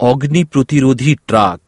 অগ্নি প্রতিরোধী ট্রাক